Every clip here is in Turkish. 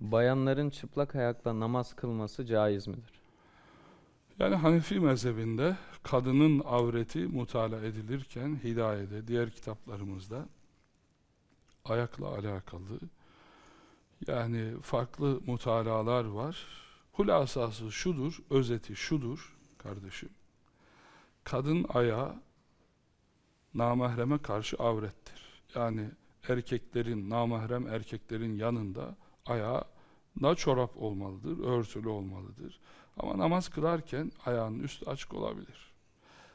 Bayanların çıplak ayakla namaz kılması caiz midir? Yani Hanefi mezhebinde kadının avreti mutala edilirken hidayede, diğer kitaplarımızda ayakla alakalı yani farklı mutalalar var. Hulasası şudur, özeti şudur kardeşim. Kadın ayağı namahreme karşı avrettir. Yani erkeklerin, namahrem erkeklerin yanında ayağı da çorap olmalıdır, örtülü olmalıdır. Ama namaz kılarken ayağının üstü açık olabilir.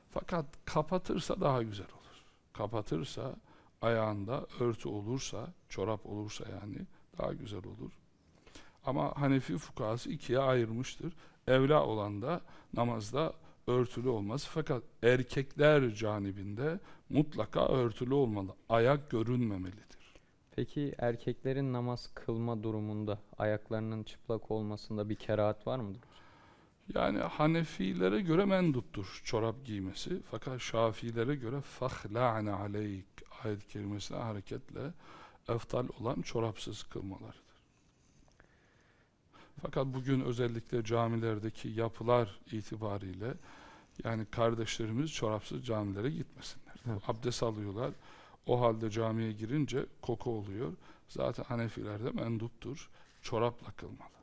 Fakat kapatırsa daha güzel olur. Kapatırsa ayağında örtü olursa, çorap olursa yani daha güzel olur. Ama Hanefi fukahası ikiye ayırmıştır. Evla olan da namazda örtülü olması fakat erkekler canibinde mutlaka örtülü olmalı. Ayak görünmemelidir. Peki erkeklerin namaz kılma durumunda ayaklarının çıplak olmasında bir kerahat var mıdır? Yani Hanefilere göre menduptur çorap giymesi. Fakat Şafilere göre fahla'ne aleyk ayet kelimesine hareketle eftal olan çorapsız kılmalarıdır. Fakat bugün özellikle camilerdeki yapılar itibariyle yani kardeşlerimiz çorapsız camilere gitmesinler. Evet. Abdest alıyorlar. O halde camiye girince koku oluyor. Zaten Hanefilerde menduptur. Çorapla kılmalı.